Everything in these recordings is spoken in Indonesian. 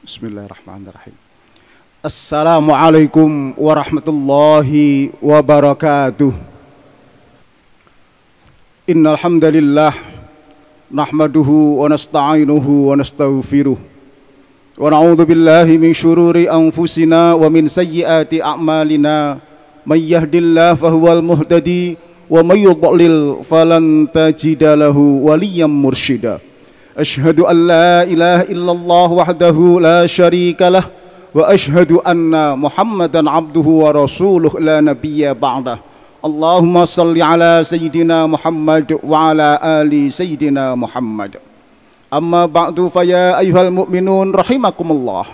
Bismillahirrahmanirrahim. Assalamualaikum warahmatullahi wabarakatuh. Innal hamdalillah nahmaduhu wa nasta'inuhu wa nastaghfiruh. Wa na'udzu billahi min shururi anfusina wa min sayyiati a'malina. May yahdihillahu fahuwal muhtadi wa may yudlil falan tajida lahu waliyyan mursyida. أشهد أن لا إله إلا الله وحده لا شريك له وأشهد أن محمدا عبده ورسوله لا نبي بعده. اللهم صل على سيدنا محمد وعلى آل سيدنا محمد. أما بعد فيا أيها المؤمنون رحمكم الله.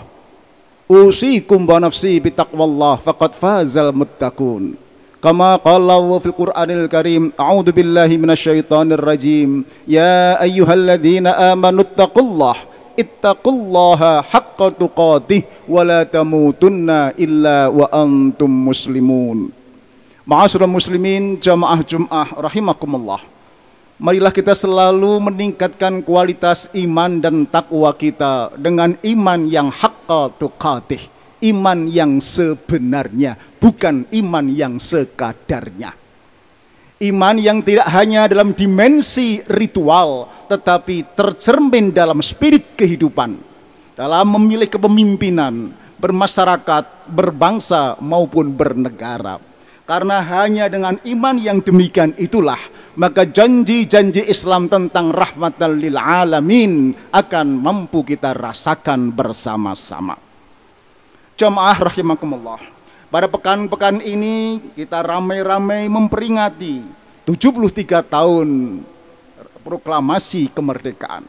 أوصيكم ونفسي بتقوى الله فقد فاز المتقون. كما قال الله في القرآن الكريم أعوذ بالله من الشيطان الرجيم يا أيها الذين آمنوا اتقوا الله اتقوا الله حق تقاته ولا تموتن إلا وأنتم مسلمون Ma'asyiral muslimin jamaah Jum'ah rahimakumullah Marilah kita selalu meningkatkan kualitas iman dan takwa kita dengan iman yang haqqa tuqatih iman yang sebenarnya, bukan iman yang sekadarnya. Iman yang tidak hanya dalam dimensi ritual, tetapi tercermin dalam spirit kehidupan, dalam memilih kepemimpinan, bermasyarakat, berbangsa maupun bernegara. Karena hanya dengan iman yang demikian itulah maka janji-janji Islam tentang rahmatan lil alamin akan mampu kita rasakan bersama-sama. Jamaah rahimakumullah. Pada pekan-pekan ini kita ramai-ramai memperingati 73 tahun proklamasi kemerdekaan.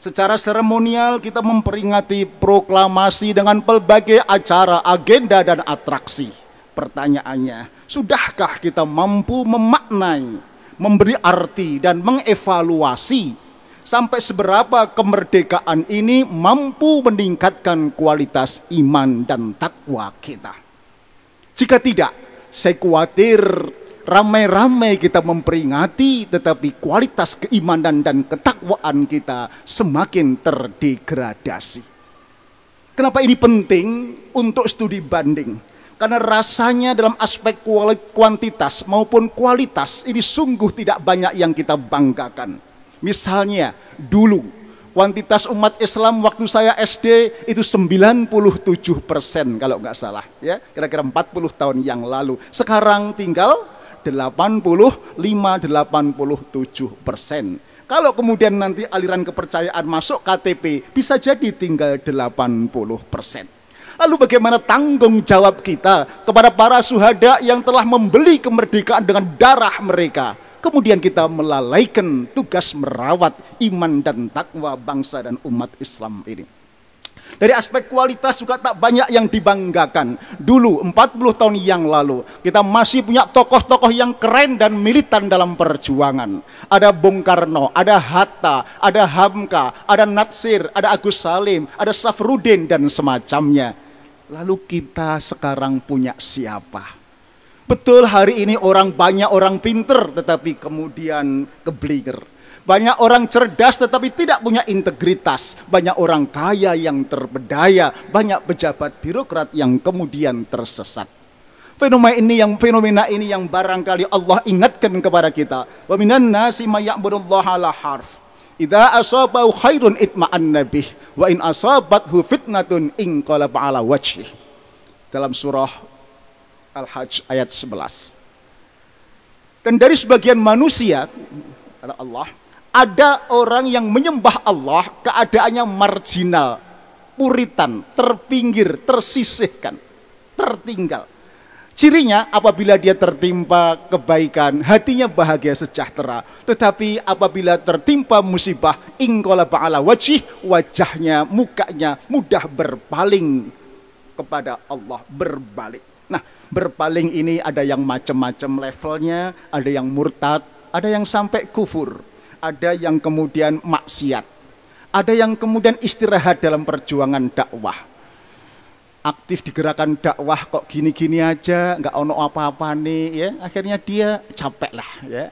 Secara seremonial kita memperingati proklamasi dengan pelbagai acara, agenda dan atraksi. Pertanyaannya, sudahkah kita mampu memaknai, memberi arti dan mengevaluasi sampai seberapa kemerdekaan ini mampu meningkatkan kualitas iman dan takwa kita. Jika tidak, saya khawatir ramai-ramai kita memperingati tetapi kualitas keimanan dan ketakwaan kita semakin terdegradasi. Kenapa ini penting untuk studi banding? Karena rasanya dalam aspek kuantitas maupun kualitas ini sungguh tidak banyak yang kita banggakan Misalnya dulu kuantitas umat Islam waktu saya SD itu 97 persen kalau nggak salah ya. Kira-kira 40 tahun yang lalu. Sekarang tinggal 85 87 persen. Kalau kemudian nanti aliran kepercayaan masuk KTP bisa jadi tinggal 80 persen. Lalu bagaimana tanggung jawab kita kepada para suhada yang telah membeli kemerdekaan dengan darah mereka? Kemudian kita melalaikan tugas merawat iman dan takwa bangsa dan umat Islam ini. Dari aspek kualitas juga tak banyak yang dibanggakan. Dulu 40 tahun yang lalu kita masih punya tokoh-tokoh yang keren dan militan dalam perjuangan. Ada Bung Karno, ada Hatta, ada Hamka, ada Natsir, ada Agus Salim, ada Safrudin dan semacamnya. Lalu kita sekarang punya siapa? Betul hari ini orang banyak orang pinter tetapi kemudian keblinger. Banyak orang cerdas tetapi tidak punya integritas. Banyak orang kaya yang terbedaya. Banyak pejabat birokrat yang kemudian tersesat. Fenomena ini yang fenomena ini yang barangkali Allah ingatkan kepada kita. Wa minan nasi may ala harf. Idza asabahu khairun itma'an nabih wa in asabathu fitnatun inqalaba ala wajhih. Dalam surah Al-Hajj ayat 11. Dan dari sebagian manusia, kata Allah, ada orang yang menyembah Allah keadaannya marginal, puritan, terpinggir, tersisihkan, tertinggal. Cirinya apabila dia tertimpa kebaikan, hatinya bahagia sejahtera. Tetapi apabila tertimpa musibah, ingkola ba'ala wajih, wajahnya, mukanya mudah berpaling kepada Allah, berbalik. Nah, berpaling ini ada yang macam-macam levelnya, ada yang murtad, ada yang sampai kufur, ada yang kemudian maksiat, ada yang kemudian istirahat dalam perjuangan dakwah. Aktif di gerakan dakwah kok gini-gini aja, nggak ono apa-apa nih, ya akhirnya dia capek lah, ya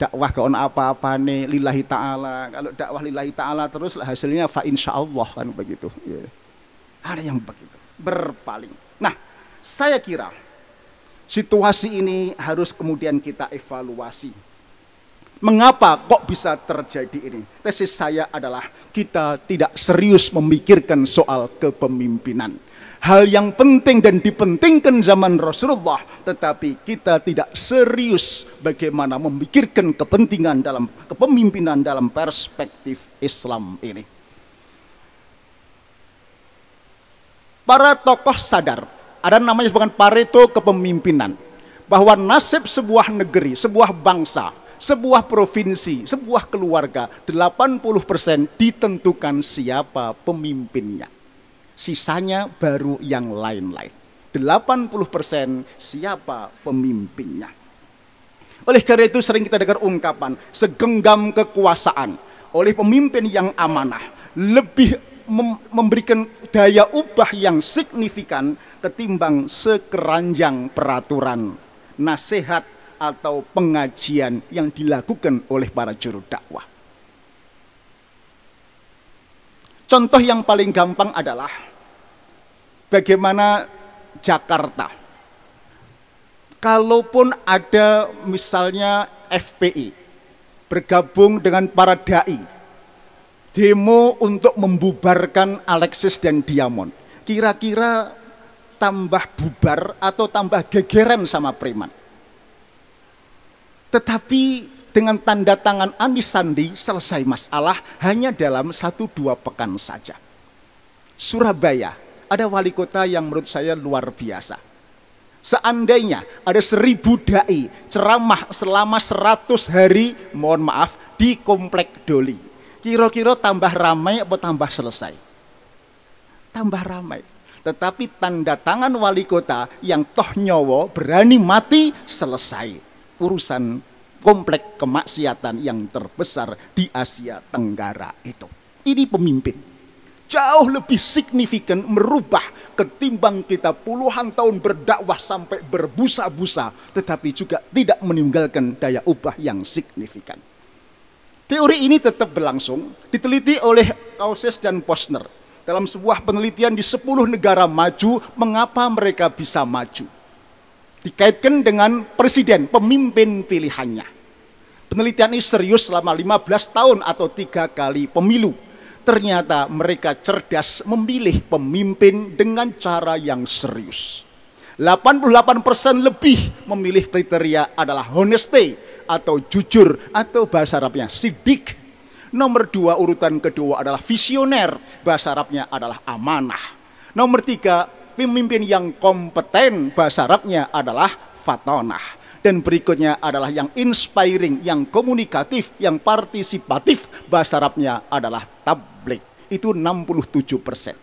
dakwah ke ono apa-apa nih lillahi ta'ala kalau dakwah lillahi ta'ala terus hasilnya fa insya Allah kan begitu ya. Ada yang begitu, berpaling. Nah, saya kira situasi ini harus kemudian kita evaluasi. Mengapa kok bisa terjadi ini? Tesis saya adalah kita tidak serius memikirkan soal kepemimpinan hal yang penting dan dipentingkan zaman Rasulullah tetapi kita tidak serius bagaimana memikirkan kepentingan dalam kepemimpinan dalam perspektif Islam ini para tokoh sadar ada namanya sebagai Pareto kepemimpinan bahwa nasib sebuah negeri, sebuah bangsa, sebuah provinsi, sebuah keluarga 80% ditentukan siapa pemimpinnya sisanya baru yang lain-lain. 80% siapa pemimpinnya. Oleh karena itu sering kita dengar ungkapan segenggam kekuasaan oleh pemimpin yang amanah lebih memberikan daya ubah yang signifikan ketimbang sekeranjang peraturan, nasihat atau pengajian yang dilakukan oleh para juru dakwah. Contoh yang paling gampang adalah bagaimana Jakarta. Kalaupun ada misalnya FPI bergabung dengan para dai demo untuk membubarkan Alexis dan Diamond. Kira-kira tambah bubar atau tambah gegeran sama preman. Tetapi dengan tanda tangan Anies Sandi selesai masalah hanya dalam satu dua pekan saja. Surabaya ada wali kota yang menurut saya luar biasa. Seandainya ada seribu dai ceramah selama seratus hari, mohon maaf, di komplek Doli. Kira-kira tambah ramai atau tambah selesai? Tambah ramai. Tetapi tanda tangan wali kota yang toh nyowo berani mati selesai. Urusan komplek kemaksiatan yang terbesar di Asia Tenggara itu. Ini pemimpin jauh lebih signifikan merubah ketimbang kita puluhan tahun berdakwah sampai berbusa-busa tetapi juga tidak meninggalkan daya ubah yang signifikan. Teori ini tetap berlangsung, diteliti oleh Kauses dan Posner dalam sebuah penelitian di 10 negara maju, mengapa mereka bisa maju. Dikaitkan dengan presiden, pemimpin pilihannya. Penelitian ini serius selama 15 tahun atau tiga kali pemilu ternyata mereka cerdas memilih pemimpin dengan cara yang serius. 88% lebih memilih kriteria adalah honesty atau jujur atau bahasa Arabnya sidik. Nomor dua urutan kedua adalah visioner, bahasa Arabnya adalah amanah. Nomor tiga pemimpin yang kompeten, bahasa Arabnya adalah fatonah. Dan berikutnya adalah yang inspiring, yang komunikatif, yang partisipatif. Bahasa Arabnya adalah tablik. Itu 67 persen.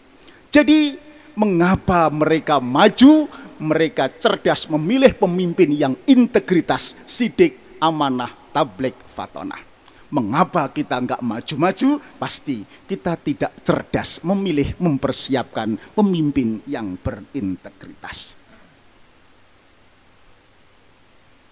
Jadi mengapa mereka maju? Mereka cerdas memilih pemimpin yang integritas, sidik, amanah, tablik, fatonah. Mengapa kita nggak maju-maju? Pasti kita tidak cerdas memilih mempersiapkan pemimpin yang berintegritas.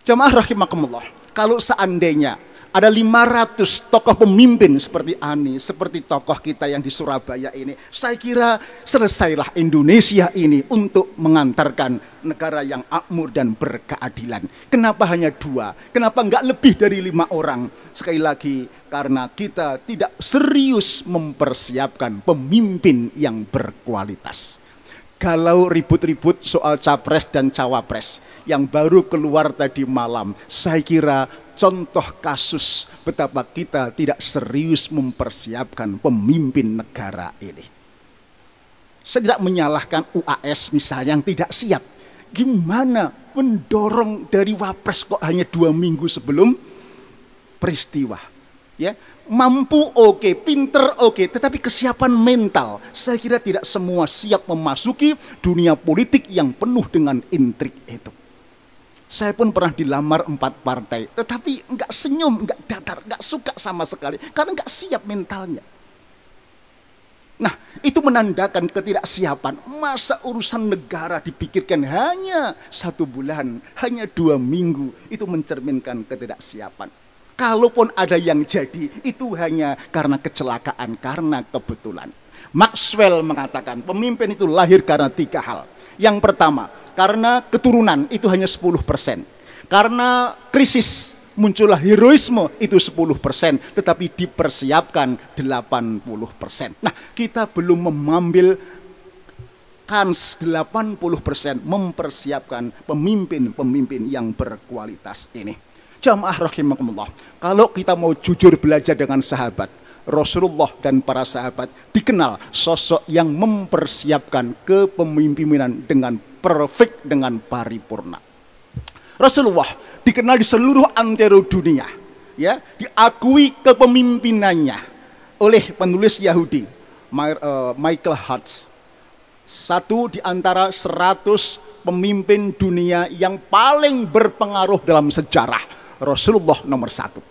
Jamaah rahimakumullah, kalau seandainya ada 500 tokoh pemimpin seperti Ani, seperti tokoh kita yang di Surabaya ini. Saya kira selesailah Indonesia ini untuk mengantarkan negara yang makmur dan berkeadilan. Kenapa hanya dua? Kenapa enggak lebih dari lima orang? Sekali lagi, karena kita tidak serius mempersiapkan pemimpin yang berkualitas galau ribut-ribut soal capres dan cawapres yang baru keluar tadi malam. Saya kira contoh kasus betapa kita tidak serius mempersiapkan pemimpin negara ini. Saya tidak menyalahkan UAS misalnya yang tidak siap. Gimana mendorong dari wapres kok hanya dua minggu sebelum peristiwa. Ya, mampu oke, okay, pinter oke, okay, tetapi kesiapan mental saya kira tidak semua siap memasuki dunia politik yang penuh dengan intrik itu. Saya pun pernah dilamar empat partai, tetapi nggak senyum, nggak datar, nggak suka sama sekali, karena nggak siap mentalnya. Nah, itu menandakan ketidaksiapan. Masa urusan negara dipikirkan hanya satu bulan, hanya dua minggu, itu mencerminkan ketidaksiapan. Kalaupun ada yang jadi, itu hanya karena kecelakaan, karena kebetulan. Maxwell mengatakan pemimpin itu lahir karena tiga hal. Yang pertama, karena keturunan itu hanya 10%. Karena krisis muncullah heroisme itu 10%, tetapi dipersiapkan 80%. Nah, kita belum mengambil kans 80% mempersiapkan pemimpin-pemimpin yang berkualitas ini. Jamaah rahimakumullah. Kalau kita mau jujur belajar dengan sahabat, Rasulullah dan para sahabat dikenal sosok yang mempersiapkan kepemimpinan dengan perfect dengan paripurna. Rasulullah dikenal di seluruh antero dunia, ya, diakui kepemimpinannya oleh penulis Yahudi eh, Michael Hutz. Satu di antara seratus pemimpin dunia yang paling berpengaruh dalam sejarah. Rasulullah nomor satu.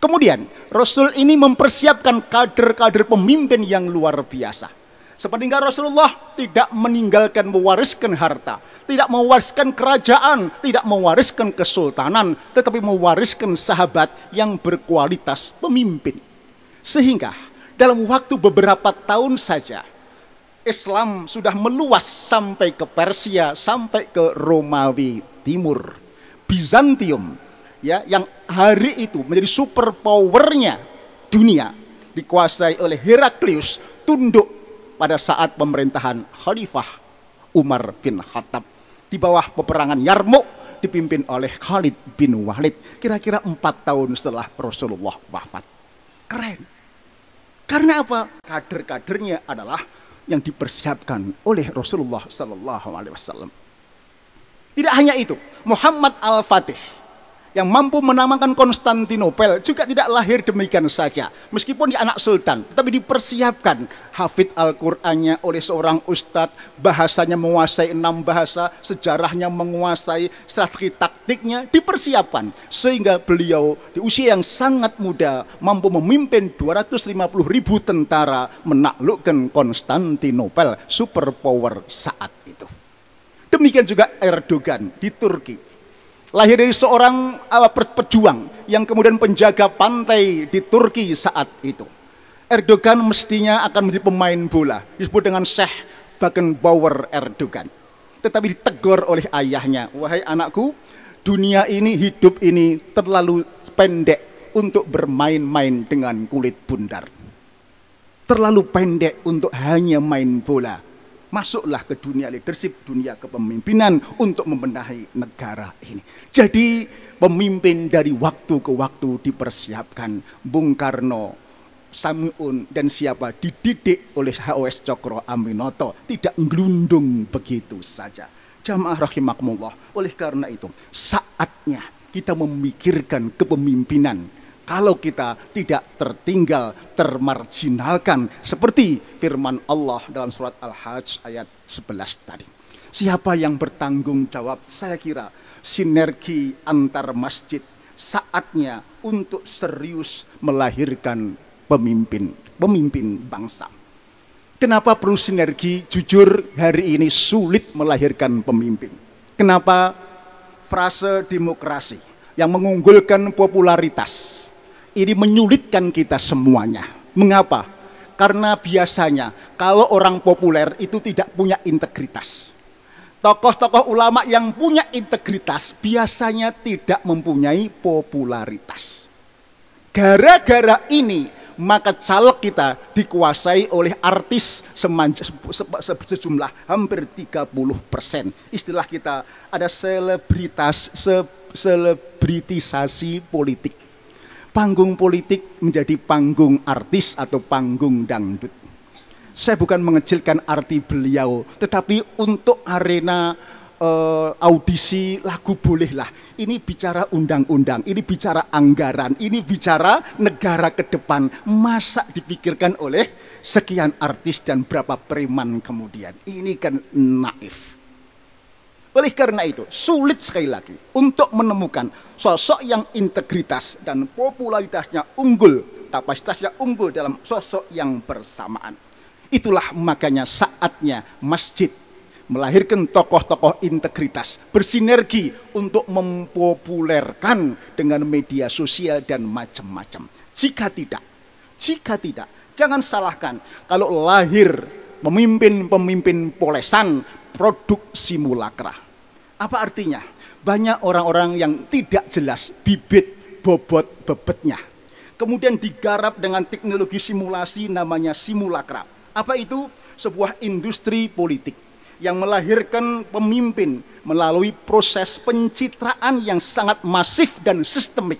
Kemudian Rasul ini mempersiapkan kader-kader pemimpin yang luar biasa Sepeninggal Rasulullah tidak meninggalkan mewariskan harta, tidak mewariskan kerajaan, tidak mewariskan kesultanan, tetapi mewariskan sahabat yang berkualitas pemimpin. Sehingga dalam waktu beberapa tahun saja Islam sudah meluas sampai ke Persia, sampai ke Romawi Timur. Bizantium ya yang hari itu menjadi superpowernya dunia dikuasai oleh Heraklius tunduk pada saat pemerintahan Khalifah Umar bin Khattab di bawah peperangan Yarmouk dipimpin oleh Khalid bin Walid kira-kira empat tahun setelah Rasulullah wafat. Keren. Karena apa? Kader-kadernya adalah yang dipersiapkan oleh Rasulullah Sallallahu Alaihi Wasallam. Tidak hanya itu, Muhammad Al-Fatih yang mampu menamakan Konstantinopel juga tidak lahir demikian saja. Meskipun dia anak sultan, tetapi dipersiapkan hafid Al-Qur'annya oleh seorang ustadz, bahasanya menguasai enam bahasa, sejarahnya menguasai, strategi taktiknya dipersiapkan sehingga beliau di usia yang sangat muda mampu memimpin 250 ribu tentara menaklukkan Konstantinopel, superpower saat itu. Demikian juga Erdogan di Turki lahir dari seorang pejuang yang kemudian penjaga pantai di Turki saat itu. Erdogan mestinya akan menjadi pemain bola, disebut dengan Sheikh Beckenbauer Erdogan. Tetapi ditegur oleh ayahnya, wahai anakku, dunia ini, hidup ini terlalu pendek untuk bermain-main dengan kulit bundar. Terlalu pendek untuk hanya main bola masuklah ke dunia leadership, dunia kepemimpinan untuk membenahi negara ini. Jadi pemimpin dari waktu ke waktu dipersiapkan. Bung Karno, Samun dan siapa dididik oleh HOS Cokro Aminoto tidak gelundung begitu saja. Jamaah rahimakumullah. Oleh karena itu, saatnya kita memikirkan kepemimpinan kalau kita tidak tertinggal, termarginalkan seperti firman Allah dalam surat Al-Hajj ayat 11 tadi. Siapa yang bertanggung jawab? Saya kira sinergi antar masjid saatnya untuk serius melahirkan pemimpin, pemimpin bangsa. Kenapa perlu sinergi? Jujur hari ini sulit melahirkan pemimpin. Kenapa frase demokrasi yang mengunggulkan popularitas ini menyulitkan kita semuanya. Mengapa? Karena biasanya kalau orang populer itu tidak punya integritas. Tokoh-tokoh ulama yang punya integritas biasanya tidak mempunyai popularitas. Gara-gara ini maka caleg kita dikuasai oleh artis sejumlah hampir 30 persen. Istilah kita ada selebritas, selebritisasi politik panggung politik menjadi panggung artis atau panggung dangdut. Saya bukan mengecilkan arti beliau, tetapi untuk arena uh, audisi lagu bolehlah. Ini bicara undang-undang, ini bicara anggaran, ini bicara negara ke depan. Masa dipikirkan oleh sekian artis dan berapa preman kemudian? Ini kan naif. Oleh karena itu, sulit sekali lagi untuk menemukan sosok yang integritas dan popularitasnya unggul, kapasitasnya unggul dalam sosok yang bersamaan. Itulah makanya saatnya masjid melahirkan tokoh-tokoh integritas, bersinergi untuk mempopulerkan dengan media sosial dan macam-macam. Jika tidak, jika tidak, Jangan salahkan kalau lahir pemimpin-pemimpin polesan produk simulakra. Apa artinya? Banyak orang-orang yang tidak jelas bibit bobot bebetnya. Kemudian digarap dengan teknologi simulasi namanya simulakra. Apa itu? Sebuah industri politik yang melahirkan pemimpin melalui proses pencitraan yang sangat masif dan sistemik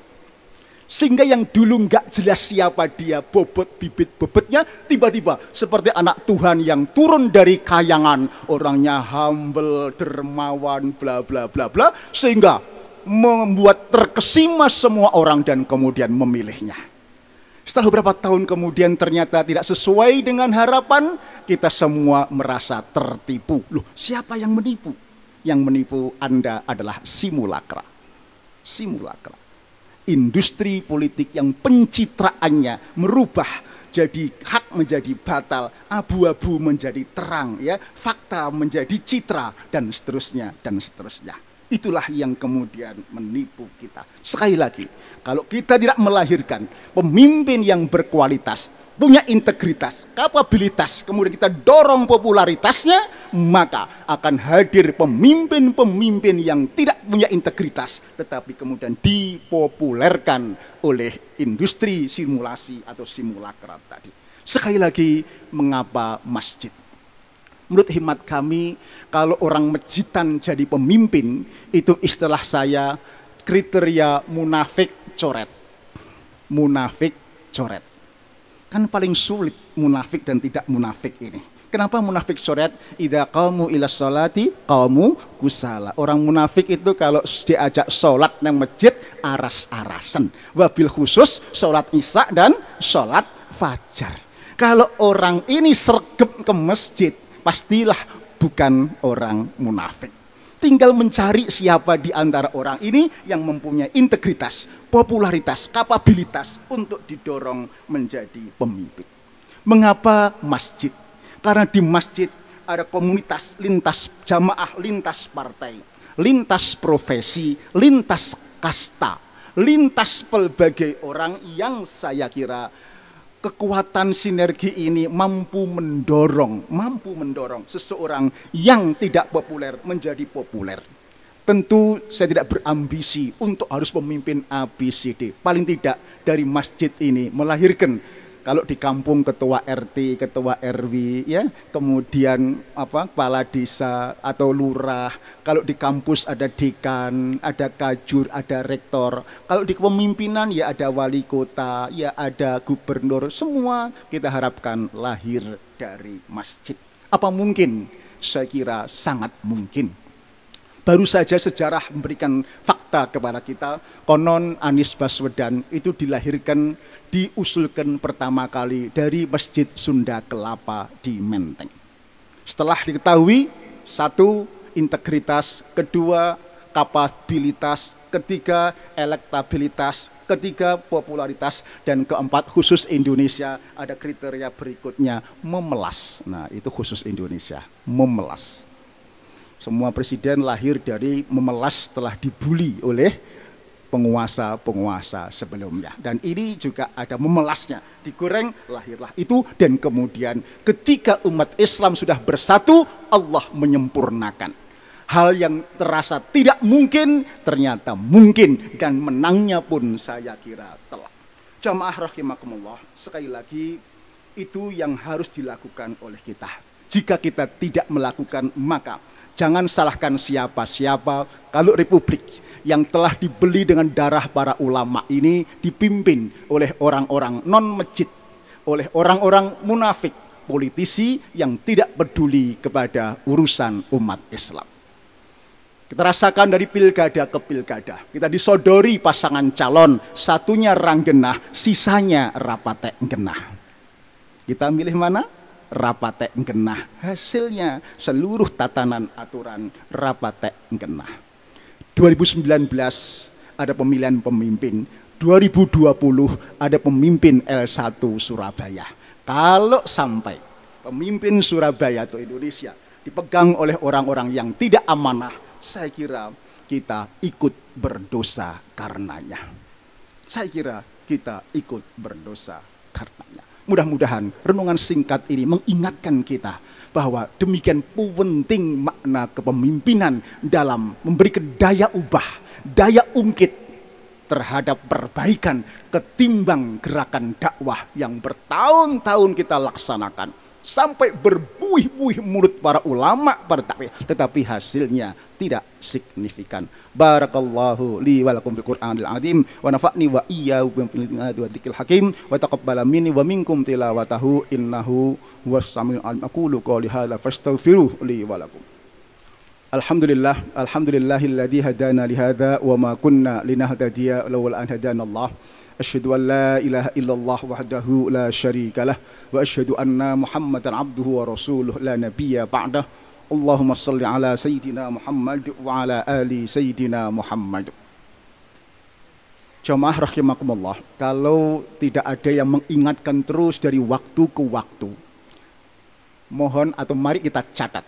sehingga yang dulu nggak jelas siapa dia, bobot bibit bobotnya, tiba-tiba seperti anak Tuhan yang turun dari kayangan, orangnya humble, dermawan, bla bla bla bla, sehingga membuat terkesima semua orang dan kemudian memilihnya. Setelah beberapa tahun kemudian ternyata tidak sesuai dengan harapan, kita semua merasa tertipu. Loh, siapa yang menipu? Yang menipu Anda adalah simulakra. Simulakra industri politik yang pencitraannya merubah jadi hak menjadi batal, abu-abu menjadi terang, ya, fakta menjadi citra dan seterusnya dan seterusnya. Itulah yang kemudian menipu kita. Sekali lagi, kalau kita tidak melahirkan pemimpin yang berkualitas, punya integritas, kapabilitas, kemudian kita dorong popularitasnya, maka akan hadir pemimpin-pemimpin yang tidak punya integritas, tetapi kemudian dipopulerkan oleh industri simulasi atau simulakra tadi. Sekali lagi, mengapa masjid? Menurut hemat kami, kalau orang masjidan jadi pemimpin, itu istilah saya kriteria munafik coret. Munafik coret Kan paling sulit munafik dan tidak munafik ini. Kenapa munafik coret? Ida kamu ila solati kamu kusala. Orang munafik itu kalau diajak sholat yang masjid aras-arasan. Wabil khusus sholat isya dan sholat fajar. Kalau orang ini sergap ke masjid, pastilah bukan orang munafik tinggal mencari siapa di antara orang ini yang mempunyai integritas, popularitas, kapabilitas untuk didorong menjadi pemimpin. Mengapa masjid? Karena di masjid ada komunitas lintas jamaah, lintas partai, lintas profesi, lintas kasta, lintas pelbagai orang yang saya kira kekuatan sinergi ini mampu mendorong, mampu mendorong seseorang yang tidak populer menjadi populer. Tentu saya tidak berambisi untuk harus memimpin ABCD. Paling tidak dari masjid ini melahirkan kalau di kampung ketua RT, ketua RW, ya, kemudian apa kepala desa atau lurah. Kalau di kampus ada dekan, ada kajur, ada rektor. Kalau di kepemimpinan ya ada wali kota, ya ada gubernur. Semua kita harapkan lahir dari masjid. Apa mungkin? Saya kira sangat mungkin Baru saja sejarah memberikan fakta kepada kita, konon Anies Baswedan itu dilahirkan, diusulkan pertama kali dari Masjid Sunda Kelapa di Menteng. Setelah diketahui, satu, integritas, kedua, kapabilitas, ketiga, elektabilitas, ketiga, popularitas, dan keempat, khusus Indonesia, ada kriteria berikutnya, memelas. Nah, itu khusus Indonesia, memelas semua presiden lahir dari memelas setelah dibully oleh penguasa-penguasa sebelumnya. Dan ini juga ada memelasnya. Digoreng, lahirlah itu. Dan kemudian ketika umat Islam sudah bersatu, Allah menyempurnakan. Hal yang terasa tidak mungkin, ternyata mungkin. Dan menangnya pun saya kira telah. Jamaah rahimakumullah, sekali lagi, itu yang harus dilakukan oleh kita. Jika kita tidak melakukan, maka Jangan salahkan siapa-siapa kalau republik yang telah dibeli dengan darah para ulama ini dipimpin oleh orang-orang non-masjid, oleh orang-orang munafik, politisi yang tidak peduli kepada urusan umat Islam. Kita rasakan dari pilkada ke pilkada. Kita disodori pasangan calon, satunya ranggenah, sisanya rapatek genah. Kita milih mana? Rapatek genah. Hasilnya seluruh tatanan aturan rapatek genah. 2019 ada pemilihan pemimpin, 2020 ada pemimpin L1 Surabaya. Kalau sampai pemimpin Surabaya atau Indonesia dipegang oleh orang-orang yang tidak amanah, saya kira kita ikut berdosa karenanya. Saya kira kita ikut berdosa karenanya. Mudah-mudahan renungan singkat ini mengingatkan kita bahwa demikian penting makna kepemimpinan dalam memberi daya ubah, daya ungkit terhadap perbaikan ketimbang gerakan dakwah yang bertahun-tahun kita laksanakan sampai berbuih-buih mulut para ulama para takwi tetapi hasilnya tidak signifikan. Barakallahu li wa lakum fil qur'anil azim wa nafa'ni wa iyyakum wa dzikril hakim wa taqabbala minni wa minkum tilawatahu innahu huwas samiul alim. Aqulu qawli hadza fastaghfiruh li wa lakum. Alhamdulillah alhamdulillahilladzi hadana li wa ma kunna linahtadiya lawla an hadana Allah أشهد أن لا إله إلا الله وحده لا شريك له وأشهد أن محمدا عبده ورسوله لا نبي بعده. اللهم صل على سيدنا محمد وعلى آل سيدنا محمد. Jamaah rahimakumullah, kalau tidak ada yang mengingatkan terus dari waktu ke waktu, mohon atau mari kita catat.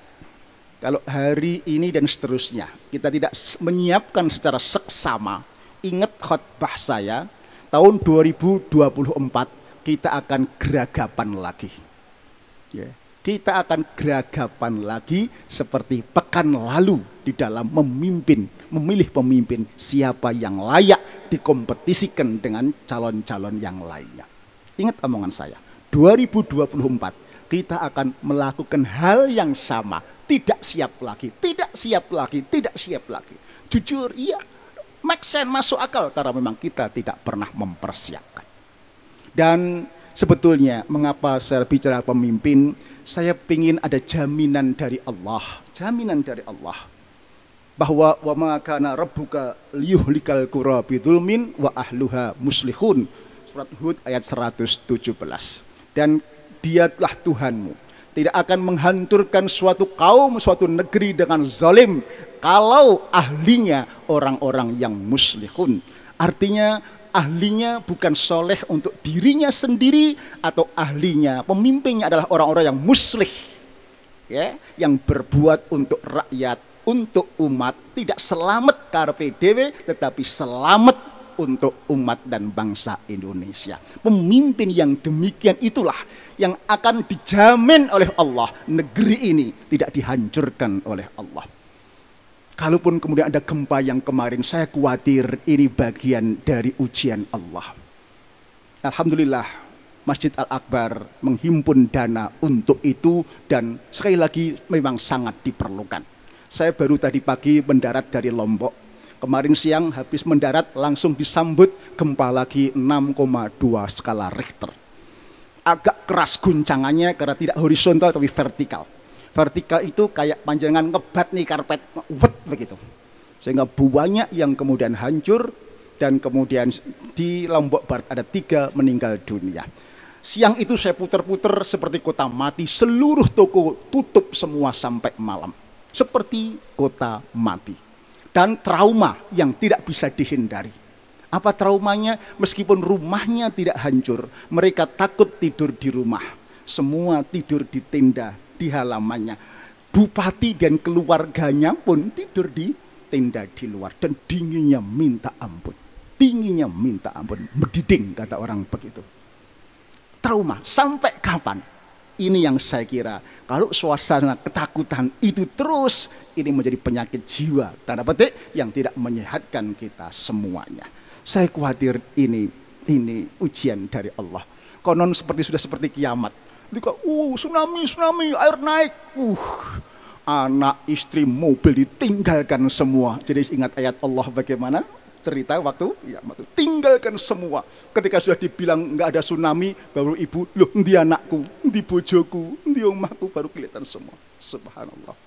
Kalau hari ini dan seterusnya, kita tidak menyiapkan secara seksama, ingat khotbah saya, tahun 2024 kita akan geragapan lagi. Ya. Kita akan geragapan lagi seperti pekan lalu di dalam memimpin, memilih pemimpin siapa yang layak dikompetisikan dengan calon-calon yang lainnya. Ingat omongan saya, 2024 kita akan melakukan hal yang sama, tidak siap lagi, tidak siap lagi, tidak siap lagi. Jujur, iya, make sense, masuk akal karena memang kita tidak pernah mempersiapkan. Dan sebetulnya mengapa saya bicara pemimpin, saya ingin ada jaminan dari Allah, jaminan dari Allah bahwa wa ma kana rabbuka liyuhlikal qura bidzulmin wa ahluha muslihun. Surat Hud ayat 117. Dan dialah Tuhanmu tidak akan menghancurkan suatu kaum, suatu negeri dengan zalim kalau ahlinya orang-orang yang muslihun. Artinya ahlinya bukan soleh untuk dirinya sendiri atau ahlinya pemimpinnya adalah orang-orang yang muslih ya yang berbuat untuk rakyat untuk umat tidak selamat karpe dewe tetapi selamat untuk umat dan bangsa Indonesia. Pemimpin yang demikian itulah yang akan dijamin oleh Allah negeri ini tidak dihancurkan oleh Allah. Kalaupun kemudian ada gempa yang kemarin, saya khawatir ini bagian dari ujian Allah. Alhamdulillah, Masjid Al-Akbar menghimpun dana untuk itu dan sekali lagi memang sangat diperlukan. Saya baru tadi pagi mendarat dari Lombok. Kemarin siang habis mendarat langsung disambut gempa lagi 6,2 skala Richter. Agak keras guncangannya karena tidak horizontal tapi vertikal. Vertikal itu kayak panjangan ngebat nih karpet wet begitu. Sehingga banyak yang kemudian hancur dan kemudian di Lombok Barat ada tiga meninggal dunia. Siang itu saya putar-putar seperti kota mati seluruh toko tutup semua sampai malam. Seperti kota mati dan trauma yang tidak bisa dihindari apa traumanya meskipun rumahnya tidak hancur mereka takut tidur di rumah semua tidur di tenda di halamannya. Bupati dan keluarganya pun tidur di tenda di luar dan dinginnya minta ampun. Dinginnya minta ampun, mendiding kata orang begitu. Trauma sampai kapan? Ini yang saya kira kalau suasana ketakutan itu terus ini menjadi penyakit jiwa tanda petik yang tidak menyehatkan kita semuanya. Saya khawatir ini ini ujian dari Allah. Konon seperti sudah seperti kiamat Dika, uh tsunami, tsunami, air naik. Uh, anak, istri, mobil ditinggalkan semua. Jadi ingat ayat Allah bagaimana cerita waktu ya waktu tinggalkan semua. Ketika sudah dibilang nggak ada tsunami baru ibu loh di anakku di bojoku di omahku baru kelihatan semua. Subhanallah.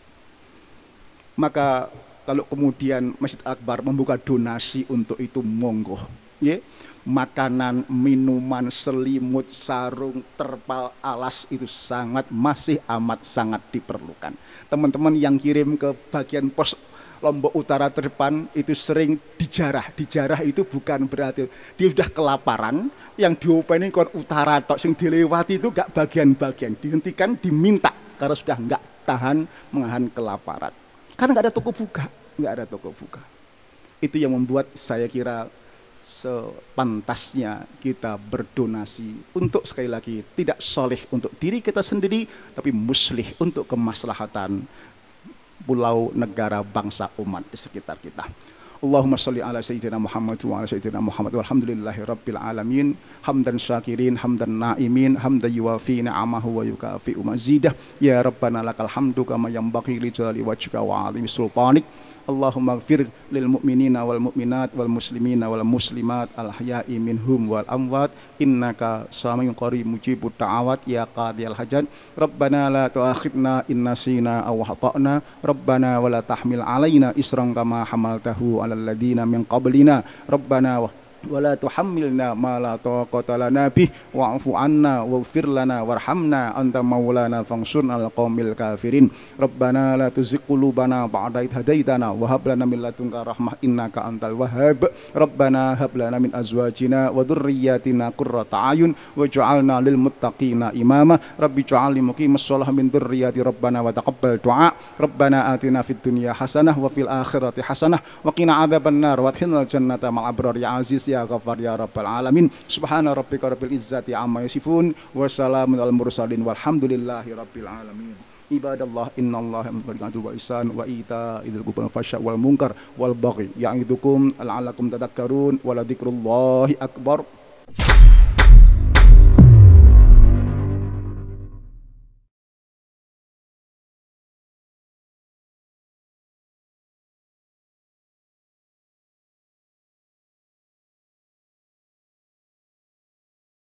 Maka kalau kemudian Masjid Akbar membuka donasi untuk itu monggo. Ya makanan, minuman, selimut, sarung, terpal, alas itu sangat masih amat sangat diperlukan. Teman-teman yang kirim ke bagian pos Lombok Utara terdepan itu sering dijarah. Dijarah itu bukan berarti dia sudah kelaparan, yang diopeni kon utara tok sing dilewati itu gak bagian-bagian, dihentikan diminta karena sudah nggak tahan menahan kelaparan. Karena nggak ada toko buka, nggak ada toko buka. Itu yang membuat saya kira sepantasnya kita berdonasi untuk sekali lagi tidak soleh untuk diri kita sendiri tapi muslih untuk kemaslahatan pulau negara bangsa umat di sekitar kita. Allahumma salli ala sayyidina Muhammad wa ala sayyidina Muhammad. Walhamdulillahi rabbil alamin. Hamdan syakirin hamdan naimin hamdan yuwafi ni'amahu wa yukafi mazidah. Ya rabbana lakal hamdu kama yanbaghi li jalali wajhika wa azimi sultanik. Allahumma gfir lil mu'minina wal mu'minat wal muslimina wal muslimat al ahya'i minhum wal amwat. Innaka samiun qarib mujibut ta'awat ya qadiyal hajat Rabbana la tuakhidna in nasina aw hata'na Rabbana wa la tahmil alaina isran kama hamaltahu على الذين من قبلنا. ربنا wala tuhammilna ma la taqata lana bi wa'fu anna waghfir lana warhamna anta maulana fansurna alqaumil kafirin. Rabbana la tuzigh qulubana ba'da id hadaitana wa hab lana min ladunka rahmah innaka antal wahhab. Rabbana hab lana min azwajina wa dhurriyyatina qurrata ayun waj'alna lil muttaqina imama. Rabbi ja'alni muqimis shalah min dhurriyyati rabbana wa taqabbal du'a. Rabbana atina fid dunya hasanah wa fil akhirati hasanah wa qina adzabannar wa adkhilnal jannata ma'al abrar ya aziz ghafar ya rabbal alamin. Subhana rabbika rabbil izzati amma yasifun wa salamun al mursalin walhamdulillahi rabbil alamin. Ibadallah innallaha ya'muru wa ihsan wa ita idil qurba fasya wal munkar wal baghi. Ya'idukum la'allakum tadhakkarun wa la akbar